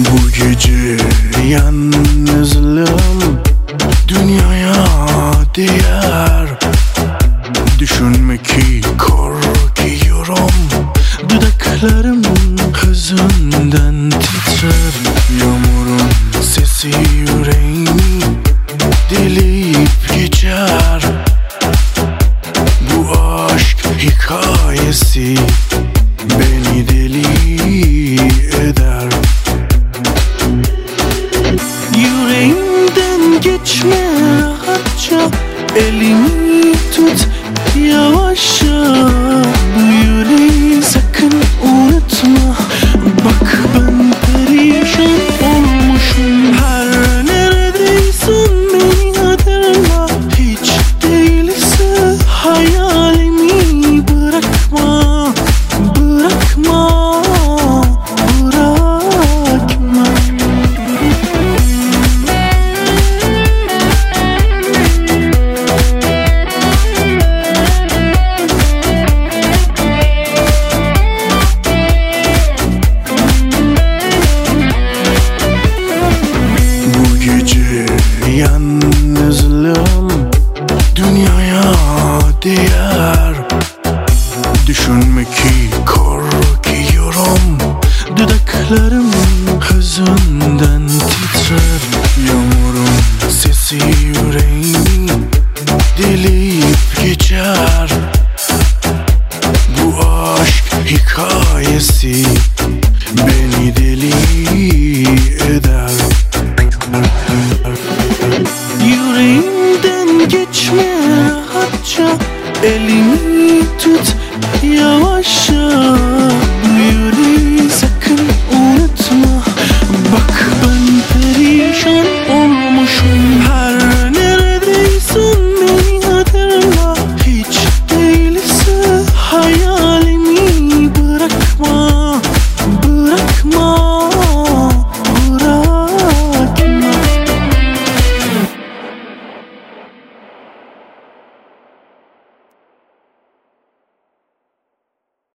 Bu gece yalnızlığım dünyaya değer. Düşünme ki korkuyorum. Dudaklarım hüzünden titrer Yağmurun sesi yüreğimi delip geçer. Bu aşk hikayesi rahatça Elimi ki korkuyorum. Dudaklarım hüzünden titrer. Yağmurun sesi yüreğimi delip geçer. Bu aşk hikayesi beni deli eder. Yüreğimden geçme rahatça Elimi tut 有我是。